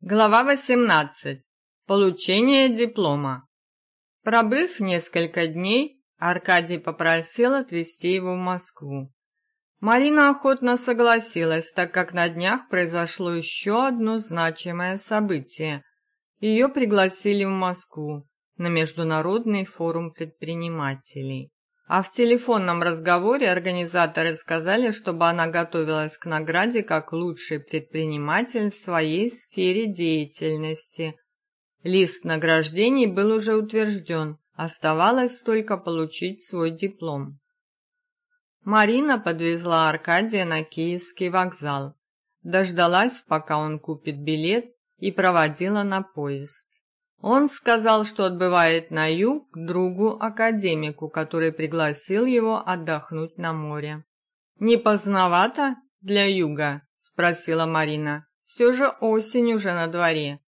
Глава 18. Получение диплома. Пробыв несколько дней, Аркадий попросил отвезти его в Москву. Марина охотно согласилась, так как на днях произошло еще одно значимое событие. Ее пригласили в Москву на Международный форум предпринимателей. А в телефонном разговоре организаторы сказали, чтобы она готовилась к награде как лучший предприниматель в своей сфере деятельности. Лист награждений был уже утвержден, оставалось только получить свой диплом. Марина подвезла Аркадия на Киевский вокзал, дождалась, пока он купит билет, и проводила на поезд. Он сказал, что отбывает на юг к другу-академику, который пригласил его отдохнуть на море. «Не поздновато для юга?» – спросила Марина. «Все же осень уже на дворе».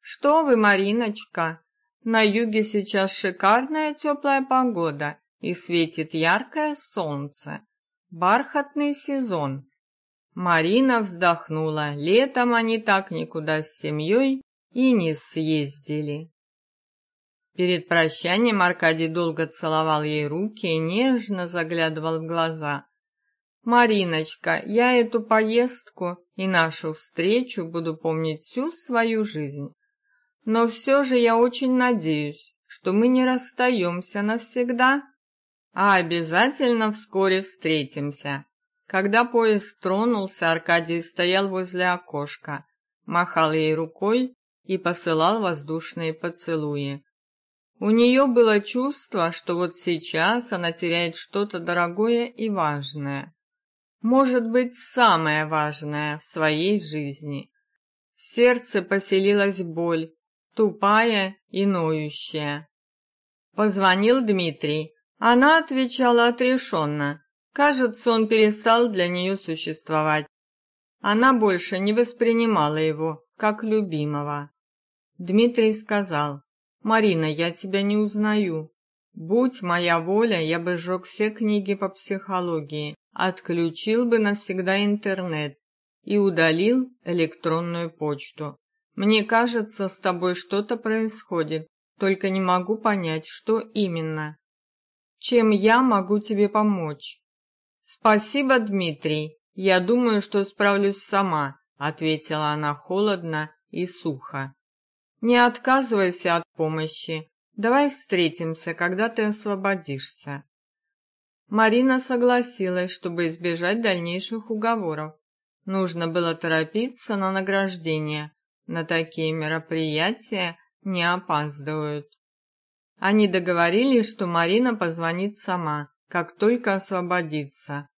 «Что вы, Мариночка? На юге сейчас шикарная теплая погода и светит яркое солнце. Бархатный сезон». Марина вздохнула. Летом они так никуда с семьей и не съездили. Перед прощанием Аркадий долго целовал ей руки и нежно заглядывал в глаза. Мариночка, я эту поездку и нашу встречу буду помнить всю свою жизнь. Но все же я очень надеюсь, что мы не расстаемся навсегда, а обязательно вскоре встретимся. Когда поезд тронулся, Аркадий стоял возле окошка, махал ей рукой и посылал воздушные поцелуи. У нее было чувство, что вот сейчас она теряет что-то дорогое и важное. Может быть, самое важное в своей жизни. В сердце поселилась боль, тупая и ноющая. Позвонил Дмитрий. Она отвечала отрешенно. Кажется, он перестал для нее существовать. Она больше не воспринимала его как любимого. Дмитрий сказал, «Марина, я тебя не узнаю. Будь моя воля, я бы сжег все книги по психологии, отключил бы навсегда интернет и удалил электронную почту. Мне кажется, с тобой что-то происходит, только не могу понять, что именно. Чем я могу тебе помочь?» «Спасибо, Дмитрий. Я думаю, что справлюсь сама», — ответила она холодно и сухо. Не отказывайся от помощи. Давай встретимся, когда ты освободишься. Марина согласилась, чтобы избежать дальнейших уговоров. Нужно было торопиться на награждение. На такие мероприятия не опаздывают. Они договорились, что Марина позвонит сама, как только освободится.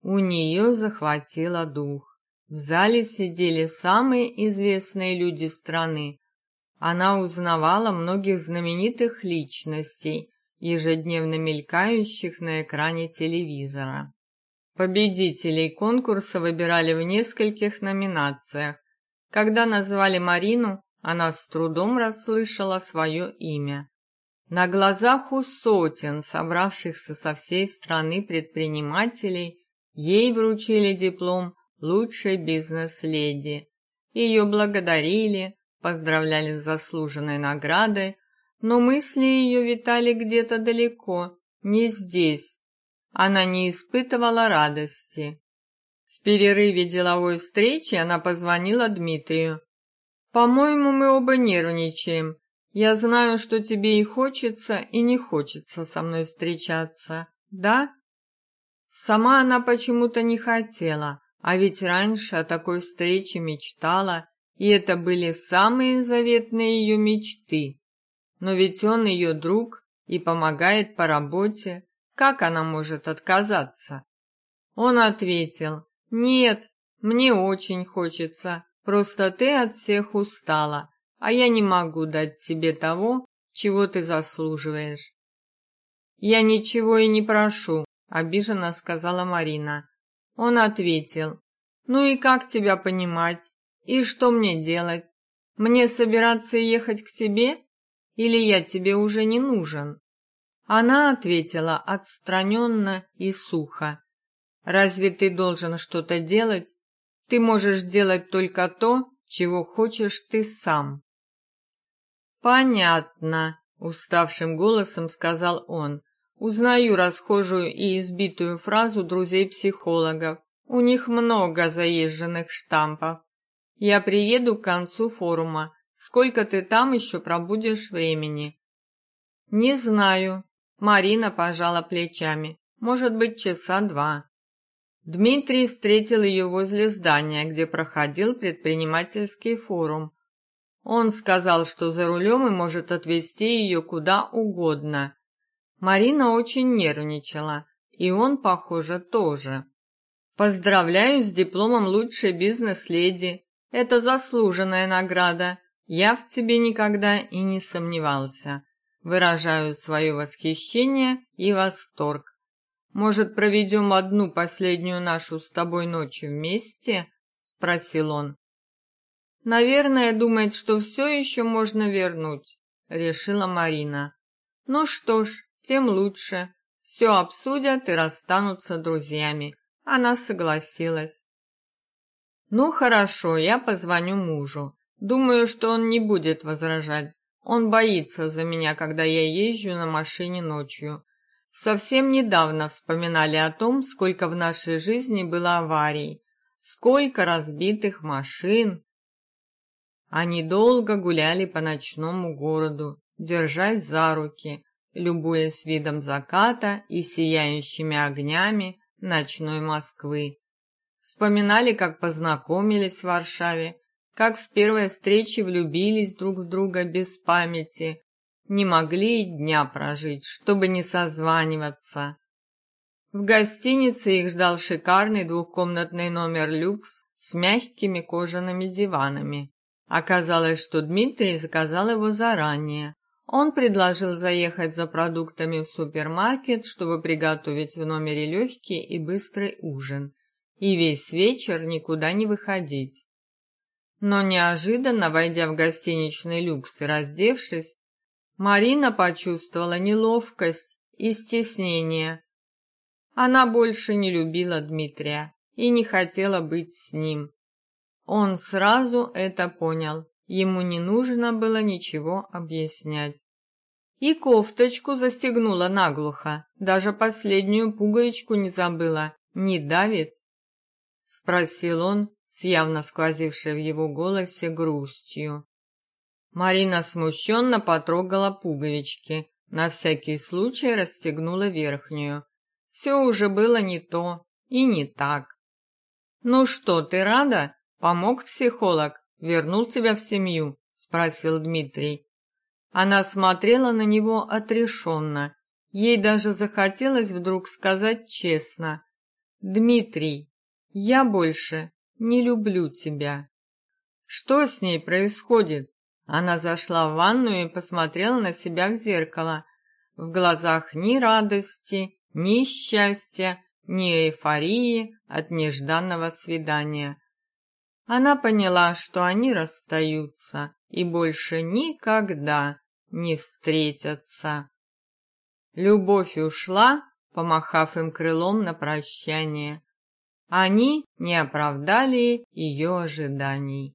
У нее захватило дух. В зале сидели самые известные люди страны. Она узнавала многих знаменитых личностей, ежедневно мелькающих на экране телевизора. Победителей конкурса выбирали в нескольких номинациях. Когда назвали Марину, она с трудом расслышала свое имя. На глазах у сотен собравшихся со всей страны предпринимателей ей вручили диплом лучшей бизнес-леди. Ее благодарили, поздравляли с заслуженной наградой, но мысли ее витали где-то далеко, не здесь. Она не испытывала радости. В перерыве деловой встречи она позвонила Дмитрию. «По-моему, мы оба нервничаем. Я знаю, что тебе и хочется, и не хочется со мной встречаться, да?» Сама она почему-то не хотела, а ведь раньше о такой встрече мечтала, и это были самые заветные ее мечты. Но ведь он ее друг и помогает по работе, как она может отказаться? Он ответил: "Нет, мне очень хочется. Просто ты от всех устала, а я не могу дать тебе того, чего ты заслуживаешь". "Я ничего и не прошу", обиженно сказала Марина. Он ответил: "Ну и как тебя понимать? И что мне делать? Мне собираться ехать к тебе или я тебе уже не нужен?" Она ответила отстраненно и сухо: "Разве ты должен что-то делать? Ты можешь делать только то, чего хочешь ты сам. Понятно, уставшим голосом сказал он. Узнаю расхожую и избитую фразу друзей-психологов. У них много заезженных штампов. Я приеду к концу форума. Сколько ты там еще пробудешь времени? Не знаю. Марина пожала плечами. Может быть, часа два. Дмитрий встретил ее возле здания, где проходил предпринимательский форум. Он сказал, что за рулем и может отвезти ее куда угодно. Марина очень нервничала, и он, похоже, тоже. Поздравляю с дипломом лучшей бизнес-леди. Это заслуженная награда. Я в тебе никогда и не сомневался. Выражаю свое восхищение и восторг. Может, проведем одну последнюю нашу с тобой ночь вместе? спросил он. Наверное, думает, что все еще можно вернуть, решила Марина. Ну что ж, тем лучше. Все обсудят и расстанутся друзьями. Она согласилась. Ну хорошо, я позвоню мужу. Думаю, что он не будет возражать. Он боится за меня, когда я езжу на машине ночью. Совсем недавно вспоминали о том, сколько в нашей жизни было аварий, сколько разбитых машин. Они долго гуляли по ночному городу, держась за руки, любуясь видом заката и сияющими огнями ночной Москвы. Вспоминали, как познакомились в Варшаве, как с первой встречи влюбились друг в друга без памяти, не могли и дня прожить, чтобы не созваниваться. В гостинице их ждал шикарный двухкомнатный номер люкс с мягкими кожаными диванами. Оказалось, что Дмитрий заказал его заранее. Он предложил заехать за продуктами в супермаркет, чтобы приготовить в номере легкий и быстрый ужин, и весь вечер никуда не выходить. Но неожиданно, войдя в гостиничный люкс и раздевшись, Марина почувствовала неловкость и стеснение. Она больше не любила Дмитрия и не хотела быть с ним. Он сразу это понял. Ему не нужно было ничего объяснять. И кофточку застегнула наглухо, даже последнюю пуговичку не забыла. Не давит? спросил он с явно сквозившей в его голосе грустью. Марина смущенно потрогала пуговички, на всякий случай расстегнула верхнюю. Все уже было не то и не так. Ну что, ты рада? Помог психолог, вернул тебя в семью, спросил Дмитрий. Она смотрела на него отрешенно. Ей даже захотелось вдруг сказать честно: "Дмитрий, я больше не люблю тебя". Что с ней происходит? Она зашла в ванную и посмотрела на себя в зеркало. В глазах ни радости, ни счастья, ни эйфории от нежданного свидания. Она поняла, что они расстаются и больше никогда не встретятся. Любовь ушла, помахав им крылом на прощание. Они не оправдали ее ожиданий.